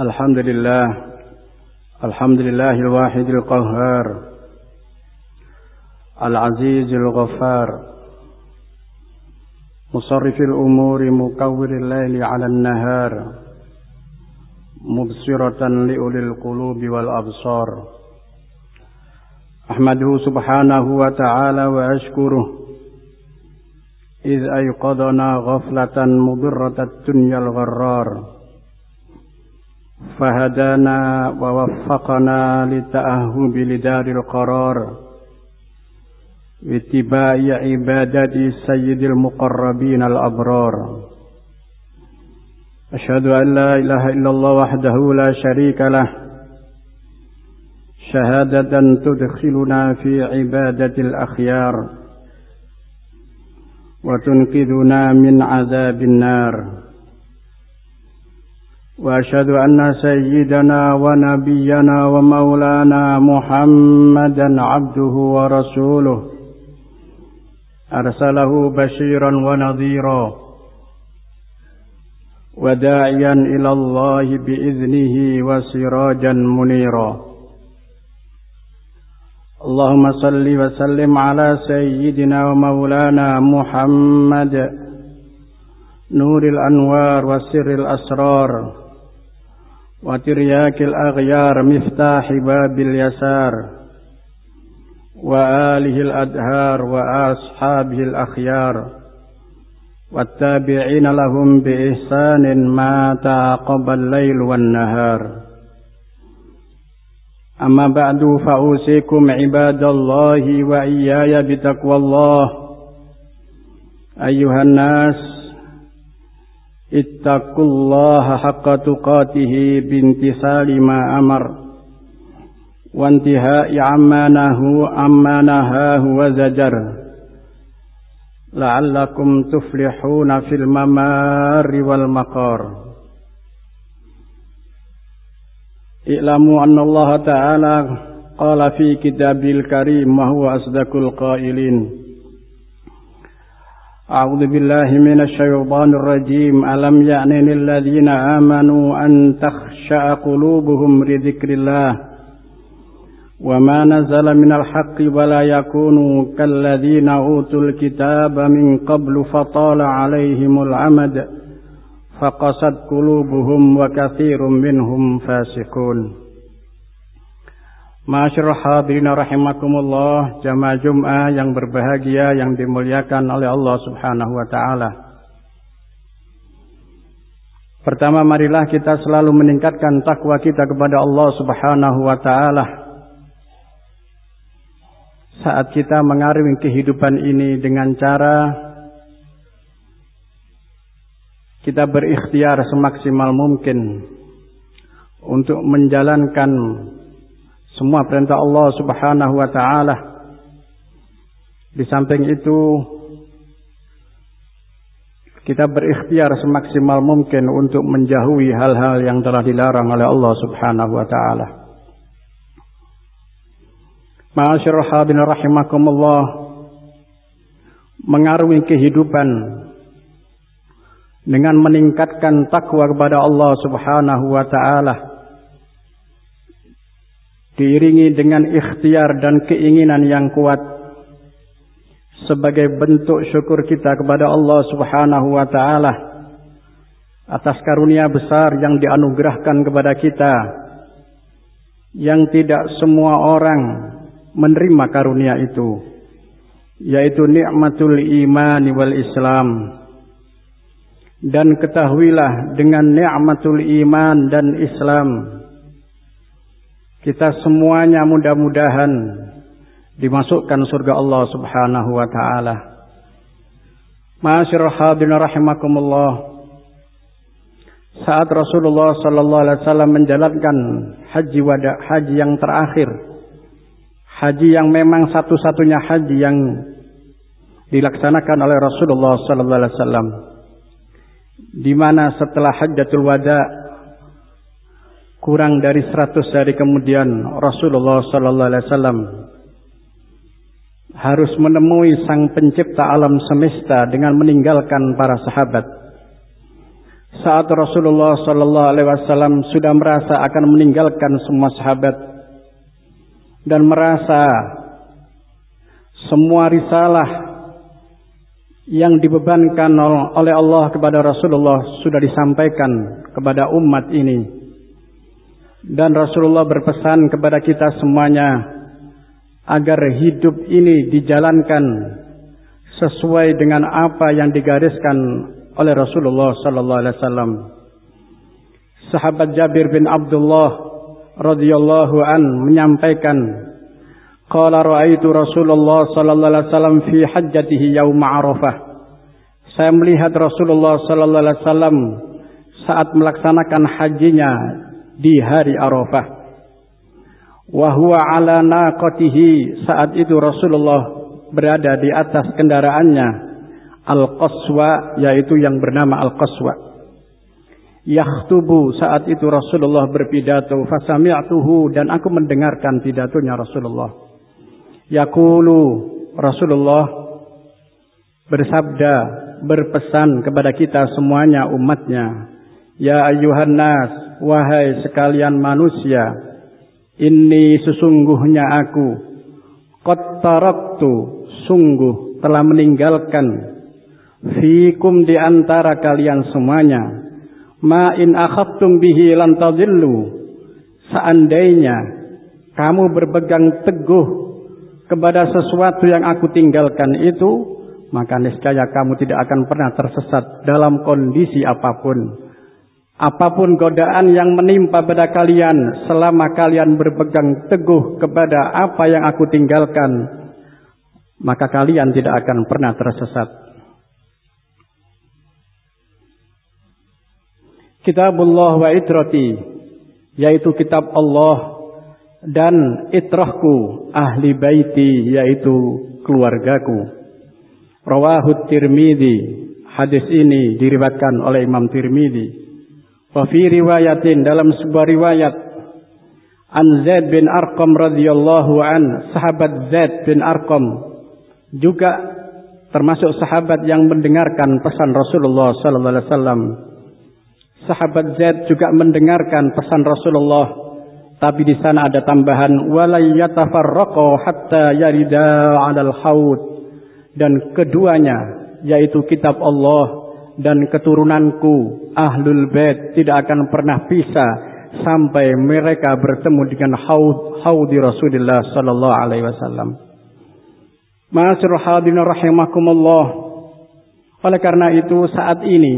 الحمد لله الحمد لله الواحد القهار العزيز الغفار مصرف الأمور مكور الليل على النهار مبصرة لأولي القلوب والأبصار. أحمده سبحانه وتعالى وأشكره إذ أيقظنا غفلة مضرة الدنيا الغرار. فهدانا ووفقنا للتأهب لدار القرار باتباع عبادة سيد المقربين الأبرار. أشهد أن لا إله إلا الله وحده لا شريك له. شهادة تدخلنا في عبادة الأخيار وتنقذنا من عذاب النار. وأشهد أن سيدنا ونبينا ومولانا محمدا عبده ورسوله. أرسله بشيرا ونذيرا. وداعيا إلى الله بإذنه وسراجا منيرا. اللهم صل وسلم على سيدنا ومولانا محمد. نور الأنوار وسر الأسرار. وترياك الأغيار مفتاح باب اليسار وآله الأدهار وأصحابه الأخيار والتابعين لهم بإحسان ما تعقب الليل والنهار. أما بعد فأوصيكم عباد الله وإياي بتقوى الله. أيها الناس اتقوا الله حق تقاته بامتثال ما أمر وانتهاء عما نهاه عما نهاه وزجر لعلكم تفلحون في الممار والمقار. اعلموا أن الله تعالى قال في كتابه الكريم وهو أصدق القائلين. أعوذ بالله من الشيطان الرجيم. ألم يعن للذين آمنوا أن تخشع قلوبهم لذكر الله وما نزل من الحق ولا يكونوا كالذين أوتوا الكتاب من قبل فطال عليهم العمد فقست قلوبهم وكثير منهم فاسقون. Masyarul hadirin rahimakumullah jamaah Jum'ah yang berbahagia yang dimuliakan oleh Allah Subhanahu wa taala. Pertama marilah kita selalu meningkatkan takwa kita kepada Allah Subhanahu wa taala. Saat kita mengarungi kehidupan ini dengan cara kita berikhtiar semaksimal mungkin untuk menjalankan semua perintah Allah Subhanahu wa taala. Di samping itu kita berikhtiar semaksimal mungkin untuk menjauhi hal-hal yang telah dilarang oleh Allah Subhanahu wa taala. Ma'asyiral hadirin rahimakumullah mengarungi kehidupan dengan meningkatkan takwa kepada Allah Subhanahu wa taala diiringi dengan ikhtiar dan keinginan yang kuat sebagai bentuk syukur kita kepada Allah Subhanahu wa taala atas karunia besar yang dianugerahkan kepada kita yang tidak semua orang menerima karunia itu yaitu nikmatul iman wal Islam. Dan ketahuilah dengan nikmatul iman dan Islam kita semuanya mudah-mudahan dimasukkan surga Allah Subhanahu wa taala. Ma'asyiral hadirin rahimakumullah. Saat Rasulullah sallallahu alaihi wasallam menjalankan haji wada, haji yang terakhir. Haji yang memang satu-satunya haji yang dilaksanakan oleh Rasulullah sallallahu alaihi wasallam. Di mana setelah Hajjatul Wada kurang dari 100 hari kemudian Rasulullah sallallahu alaihi wasallam harus menemui sang pencipta alam semesta dengan meninggalkan para sahabat saat Rasulullah sallallahu alaihi wasallam sudah merasa akan meninggalkan semua sahabat dan merasa semua risalah yang dibebankan oleh Allah kepada Rasulullah sudah disampaikan kepada umat ini. Dan Rasulullah berpesan kepada kita semuanya agar hidup ini dijalankan sesuai dengan apa yang digariskan oleh Rasulullah sallallahu alaihi wasallam. Sahabat Jabir bin Abdullah radhiyallahu an menyampaikan Qala ra'aitu Rasulullah sallallahu alaihi wasallam fi hajjatihi yaum Arafah. Saya melihat Rasulullah sallallahu alaihi wasallam saat melaksanakan hajinya di hari Arafah. Wa huwa ala naqatihi saat itu Rasulullah berada di atas kendaraannya Al-Qaswa yaitu yang bernama Al-Qaswa. Yakhtubu saat itu Rasulullah berpidato fasami'tuhu dan aku mendengarkan pidatonya Rasulullah. Yaqulu Rasulullah bersabda berpesan kepada kita semuanya umatnya Ya ayuhan nas wahai sekalian manusia ini sesungguhnya aku. Qad taraktu sungguh telah meninggalkan. Fikum di antara kalian semuanya. Ma in akhadtum bihi lan seandainya kamu berpegang teguh kepada sesuatu yang aku tinggalkan itu, maka niscaya kamu tidak akan pernah tersesat dalam kondisi apa pun. Apa pun godaan yang menimpa pada kalian selama kalian berpegang teguh kepada apa yang aku tinggalkan, maka kalian tidak akan pernah tersesat. Kitabullah wa itrati, yaitu kitab Allah dan itrahku ahli baiti yaitu keluargaku. Rawahu Tirmidzi. Hadis ini diriwayatkan oleh Imam Tirmidzi. Wa fi riwayatin dalam sebuah riwayat An Zaid bin Arqam radhiyallahu an, sahabat Zaid bin Arqam juga termasuk sahabat yang mendengarkan pesan Rasulullah sallallahu alaihi wasallam. Sahabat Zaid juga mendengarkan pesan Rasulullah tapi di sana ada tambahan walayatafarraqa hatta yarida 'alal haud dan keduanya yaitu kitab Allah dan keturunanku ahlul bait tidak akan pernah pisah sampai mereka bertemu dengan haud haudi Rasulullah sallallahu alaihi wasallam. Ma'asyiral hadirin rahimakumullah. Oleh karena itu saat ini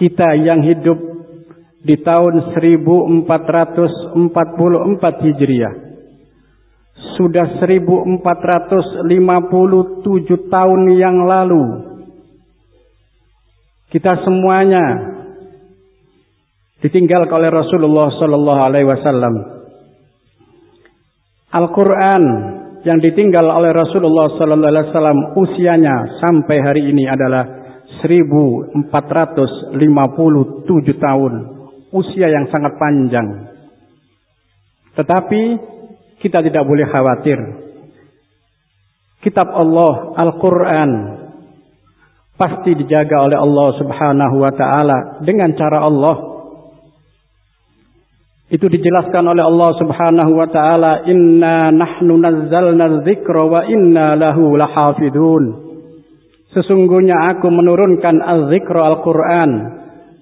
kita yang hidup di tahun 1444 Hijriah. Sudah 1457 tahun yang lalu. Kita semuanya ditinggal oleh Rasulullah sallallahu alaihi wasallam. Al-Qur'an yang ditinggal oleh Rasulullah sallallahu alaihi wasallam usianya sampai hari ini adalah 1457 tahun usia yang sangat panjang. Tetapi kita tidak boleh khawatir. Kitab Allah, Al-Quran, pasti dijaga oleh Allah subhanahu wa ta'ala dengan cara Allah. Itu dijelaskan oleh Allah subhanahu wa ta'ala, Inna nahnu nazzalna dzikra wa inna lahu lahafidun. Sesungguhnya aku menurunkan al-zikra Al-Quran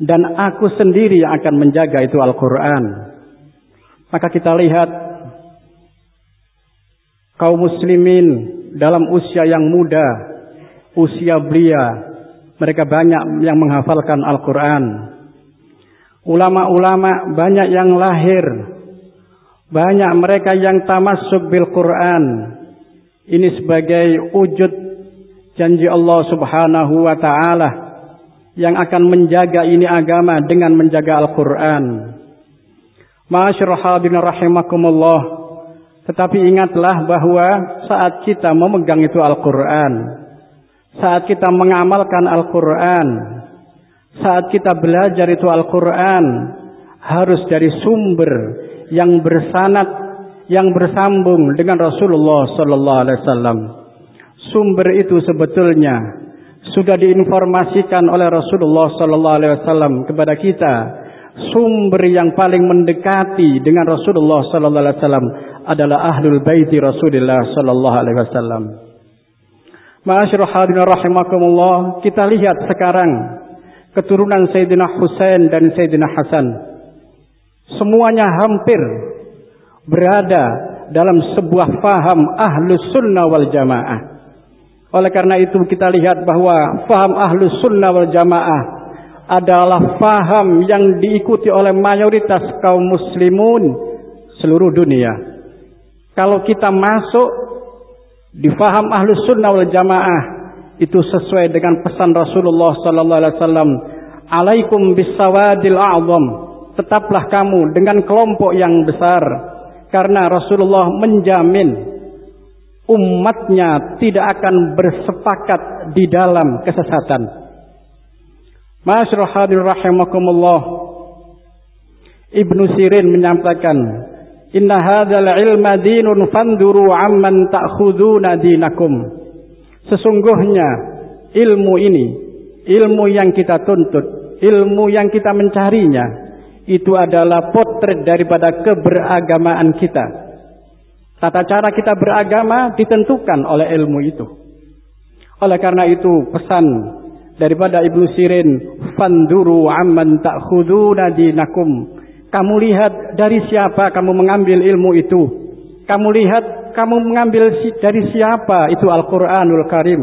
dan aku sendiri yang akan menjaga itu Al-Quran. Maka kita lihat kaum muslimin dalam usia yang muda, usia belia, mereka banyak yang menghafalkan Al-Quran. Ulama-ulama banyak yang lahir, banyak mereka yang tamasuk bil Quran. Ini sebagai wujud janji Allah Subhanahu wa taala yang akan menjaga ini agama dengan menjaga Al-Quran. Masyarakat rahimakumullah. Tetapi ingatlah bahwa saat kita memegang itu Al-Quran. Saat kita mengamalkan Al-Quran. Saat kita belajar itu Al-Quran. Harus dari sumber yang bersanat, yang bersambung dengan Rasulullah Sallallahu Alaihi Wasallam. Sumber itu sebetulnya sudah diinformasikan oleh Rasulullah sallallahu alaihi wasallam kepada kita sumber yang paling mendekati dengan Rasulullah sallallahu alaihi wasallam adalah ahlul baiti Rasulullah sallallahu alaihi wasallam. Ma'asyiral hadirin rahimakumullah, kita lihat sekarang keturunan Sayyidina Husain dan Sayyidina Hasan. Semuanya hampir berada dalam sebuah faham ahlus sunnah wal jamaah. Oleh karena itu kita lihat bahwa faham ahlus sunnah wal jamaah adalah faham yang diikuti oleh mayoritas kaum muslimun seluruh dunia. Kalau kita masuk di faham ahlus sunnah wal jamaah itu sesuai dengan pesan Rasulullah sallallahu alaihi wasallam, "Alaikum bisawadil a'zam." Tetaplah kamu dengan kelompok yang besar karena Rasulullah menjamin umatnya tidak akan bersepakat di dalam kesesatan. Masyarul hadir rahimakumullah. Ibnu Sirin menyampaikan, "Inna hadzal ilma dinun fanduru amman ta'khuduna dinakum." Sesungguhnya ilmu ini, ilmu yang kita tuntut, ilmu yang kita mencarinya, itu adalah potret daripada keberagamaan kita Tata cara kita beragama ditentukan oleh ilmu itu. Oleh karena itu pesan daripada Ibnu Sirin, "Fanduru amman ta'khuduna dinakum." Kamu lihat dari siapa kamu mengambil ilmu itu. Kamu lihat kamu mengambil dari siapa itu Al-Qur'anul Karim.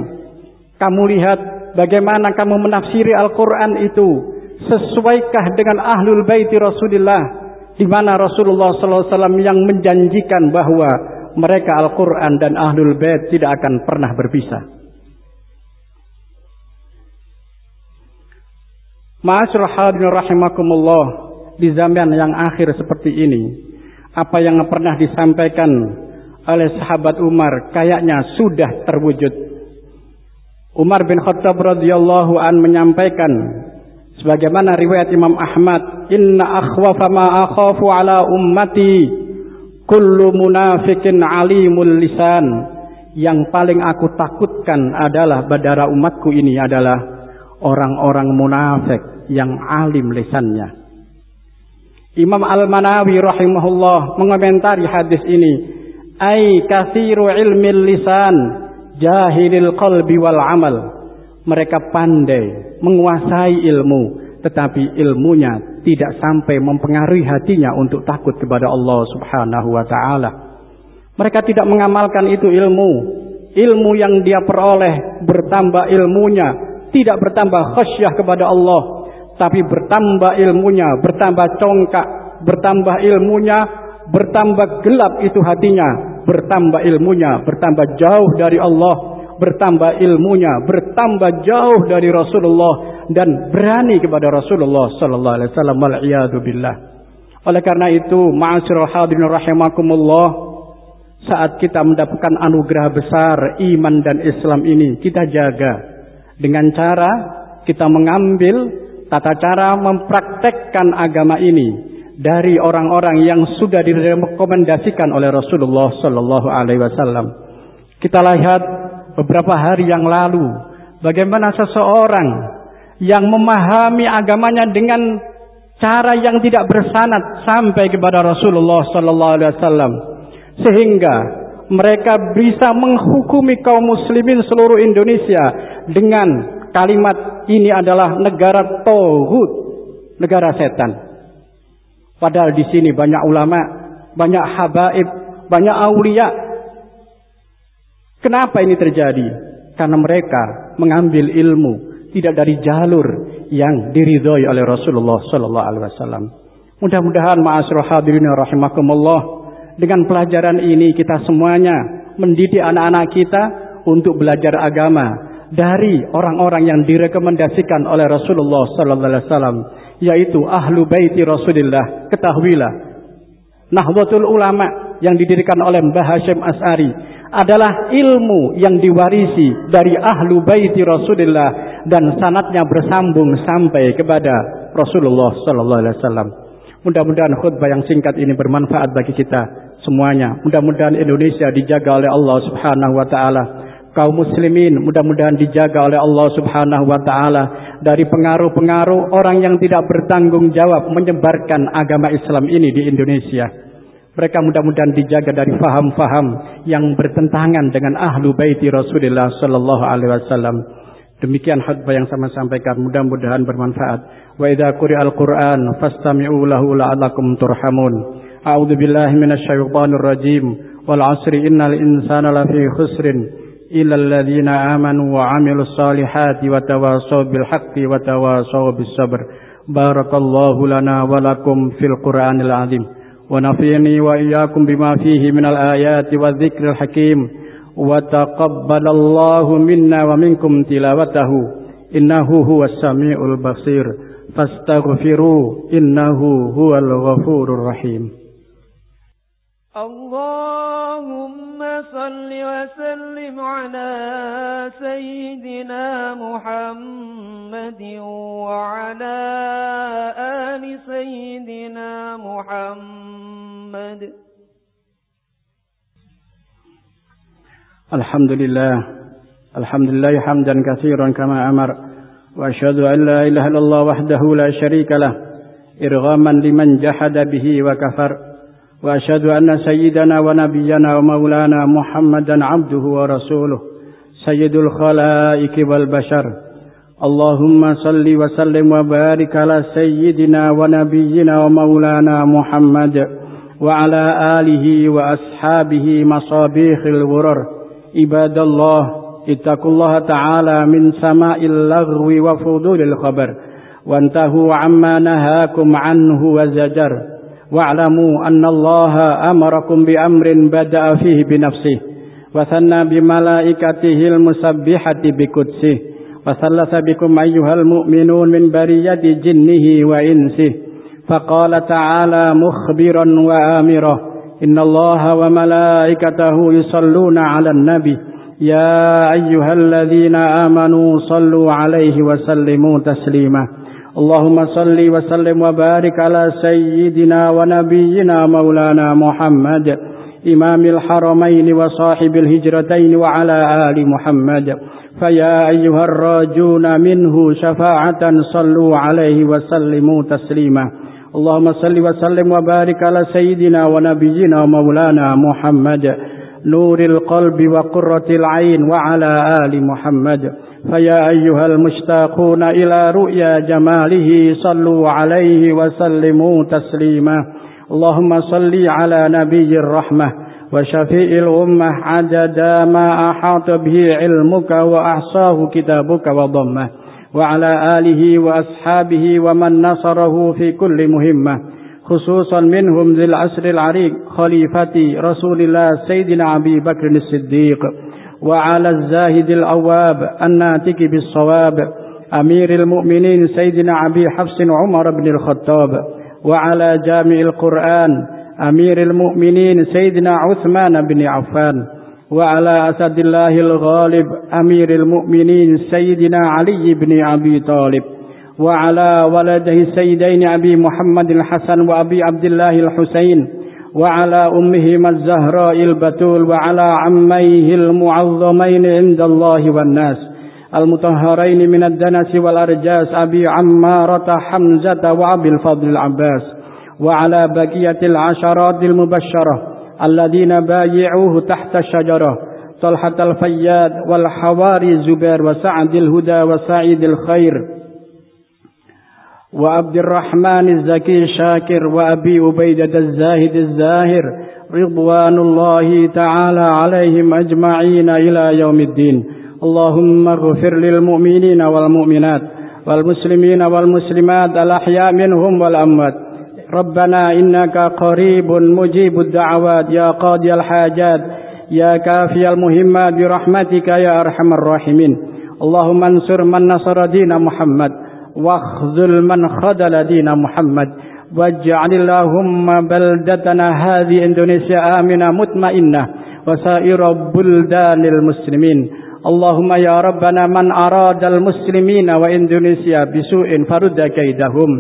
Kamu lihat bagaimana kamu menafsiri Al-Qur'an itu. Sesuaikah dengan ahlul baiti Rasulullah di mana Rasulullah SAW yang menjanjikan bahwa mereka Al-Quran dan Ahlul Bait tidak akan pernah berpisah. Ma'asyur hadirin rahimakumullah di zaman yang akhir seperti ini. Apa yang pernah disampaikan oleh sahabat Umar kayaknya sudah terwujud. Umar bin Khattab radhiyallahu an menyampaikan sebagaimana riwayat Imam Ahmad inna akhwafa ma akhafu ala ummati kullu munafikin alimul lisan yang paling aku takutkan adalah badara umatku ini adalah orang-orang munafik yang alim lisannya Imam Al-Manawi rahimahullah mengomentari hadis ini ai kathiru ilmi lisan jahilil qalbi wal amal mereka pandai menguasai ilmu, tetapi ilmunya tidak sampai mempengaruhi hatinya untuk takut kepada Allah Subhanahu wa taala. Mereka tidak mengamalkan itu ilmu. Ilmu yang dia peroleh bertambah ilmunya, tidak bertambah khasyah kepada Allah, tapi bertambah ilmunya, bertambah congkak, bertambah ilmunya, bertambah gelap itu hatinya, bertambah ilmunya, bertambah jauh dari Allah, bertambah ilmunya, bertambah jauh dari Rasulullah dan berani kepada Rasulullah sallallahu alaihi wasallam wal billah. Oleh karena itu, ma'asyiral hadirin rahimakumullah, saat kita mendapatkan anugerah besar iman dan Islam ini, kita jaga dengan cara kita mengambil tata cara mempraktekkan agama ini dari orang-orang yang sudah direkomendasikan oleh Rasulullah sallallahu alaihi wasallam. Kita lihat beberapa hari yang lalu bagaimana seseorang yang memahami agamanya dengan cara yang tidak bersanad sampai kepada Rasulullah sallallahu alaihi wasallam sehingga mereka bisa menghukumi kaum muslimin seluruh Indonesia dengan kalimat ini adalah negara tauhid, negara setan. Padahal di sini banyak ulama, banyak habaib, banyak aulia Kenapa ini terjadi? Karena mereka mengambil ilmu tidak dari jalur yang diridhoi oleh Rasulullah sallallahu alaihi wasallam. Mudah-mudahan ma'asyiral hadirin rahimakumullah dengan pelajaran ini kita semuanya mendidik anak-anak kita untuk belajar agama dari orang-orang yang direkomendasikan oleh Rasulullah sallallahu alaihi wasallam yaitu ahlu baiti Rasulullah. Ketahuilah Nahdlatul Ulama yang didirikan oleh Mbah Hashim As'ari adalah ilmu yang diwarisi dari ahlu baiti Rasulullah dan sanatnya bersambung sampai kepada Rasulullah sallallahu alaihi wasallam. Mudah-mudahan khutbah yang singkat ini bermanfaat bagi kita semuanya. Mudah-mudahan Indonesia dijaga oleh Allah Subhanahu wa taala. Kaum muslimin mudah-mudahan dijaga oleh Allah Subhanahu wa taala dari pengaruh-pengaruh orang yang tidak bertanggung jawab menyebarkan agama Islam ini di Indonesia. Mereka mudah-mudahan dijaga dari faham-faham yang bertentangan dengan ahlu baiti Rasulullah sallallahu alaihi wasallam. Demikian khutbah yang saya sampaikan mudah-mudahan bermanfaat. Wa idza quri'al Qur'an fastami'u lahu la'allakum turhamun. A'udzu billahi minasyaitonir rajim. Wal 'asri innal insana lafi khusrin إلى الذين آمنوا وعملوا الصالحات وتواصوا بالحق وتواصوا بالصبر. بارك الله لنا ولكم في القرآن العظيم. ونفعني وإياكم بما فيه من الآيات والذكر الحكيم. وتقبل الله منا ومنكم تلاوته. إنه هو السميع البصير. فاستغفروا إنه هو الغفور الرحيم. اللهم صل وسلم على سيدنا محمد وعلى آل سيدنا محمد. الحمد لله. الحمد لله حمدا كثيرا كما أمر. وأشهد أن لا إله إلا الله وحده لا شريك له. إرغاما لمن جحد به وكفر. وأشهد أن سيدنا ونبينا ومولانا محمدا عبده ورسوله سيد الخلائق والبشر. اللهم صل وسلم وبارك على سيدنا ونبينا ومولانا محمد وعلى آله وأصحابه مصابيح الغرر. عباد الله اتقوا الله تعالى من سماء اللغو وفضول الخبر وانتهوا عما نهاكم عنه وزجر. واعلموا أن الله أمركم بأمر بدأ فيه بنفسه وثنى بملائكته المسبحة بقدسه وثلث بكم أيها المؤمنون من برية جنه وإنسه فقال تعالى مخبرا وآمرا إن الله وملائكته يصلون على النبي يا أيها الذين آمنوا صلوا عليه وسلموا تسليما. اللهم صل وسلم وبارك على سيدنا ونبينا مولانا محمد إمام الحرمين وصاحب الهجرتين وعلى آل محمد. فيا أيها الراجون منه شفاعة صلوا عليه وسلموا تسليما. اللهم صل وسلم وبارك على سيدنا ونبينا ومولانا محمد. نور القلب وقرة العين وعلى آل محمد. فيا أيها المشتاقون إلى رؤيا جماله صلوا عليه وسلموا تسليما. اللهم صل على نبي الرحمة وشفيء الأمة عدد ما أحاط به علمك وأحصاه كتابك وضمه. وعلى آله وأصحابه ومن نصره في كل مهمة. خصوصا منهم ذي العسر العريق خليفة رسول الله سيدنا أبي بكر الصديق. وعلى الزاهد الأواب الناتك بالصواب أمير المؤمنين سيدنا أبي حفص عمر بن الخطاب وعلى جامع القرآن أمير المؤمنين سيدنا عثمان بن عفان وعلى أسد الله الغالب أمير المؤمنين سيدنا علي بن أبي طالب وعلى ولده السيدين أبي محمد الحسن وأبي عبد الله الحسين وعلى أمهما الزهراء البتول وعلى عميه المعظمين عند الله والناس المطهرين من الدنس والأرجاس أبي عمارة حمزة وأبي الفضل العباس. وعلى بقية العشرات المبشرة الذين بايعوه تحت الشجرة طلحة الفياد والحواري زبير وسعد الهدى وسعيد الخير. وعبد الرحمن الزكي الشاكر وأبي عبيدة الزاهد الزاهر رضوان الله تعالى عليهم أجمعين إلى يوم الدين. اللهم اغفر للمؤمنين والمؤمنات والمسلمين والمسلمات الأحياء منهم والأموات. ربنا إنك قريب مجيب الدعوات. يا قاضي الحاجات. يا كافي المهمات برحمتك يا أرحم الراحمين. اللهم انصر من نصر دين محمد. واخذل من خذل دين محمد. واجعل اللهم بلدتنا هذه إندونيسيا آمنة مطمئنة وسائر بلدان المسلمين. اللهم يا ربنا من أراد المسلمين وإندونيسيا بسوء فرد كيدهم.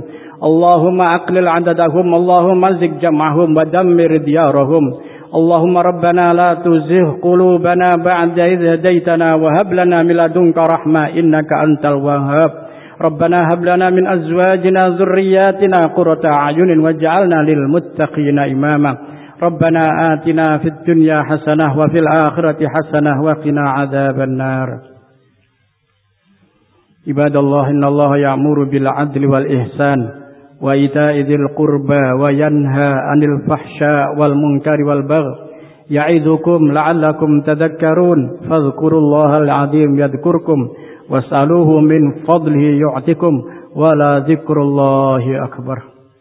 اللهم أقلل عددهم. اللهم ازق جمعهم ودمر ديارهم. اللهم ربنا لا تزغ قلوبنا بعد إذ هديتنا وهب لنا من لدنك رحمة إنك أنت الوهاب. ربنا هب لنا من أزواجنا ذرياتنا قرة أعين واجعلنا للمتقين إماما. ربنا آتنا في الدنيا حسنة وفي الآخرة حسنة وقنا عذاب النار. عباد الله إن الله يأمر بالعدل والإحسان وإيتاء ذي القربى وينهى عن الفحشاء والمنكر والبغي. يعظكم لعلكم تذكرون. فاذكروا الله العظيم يذكركم. واسألوه من فضله يعطكم ولا ذكر الله أكبر.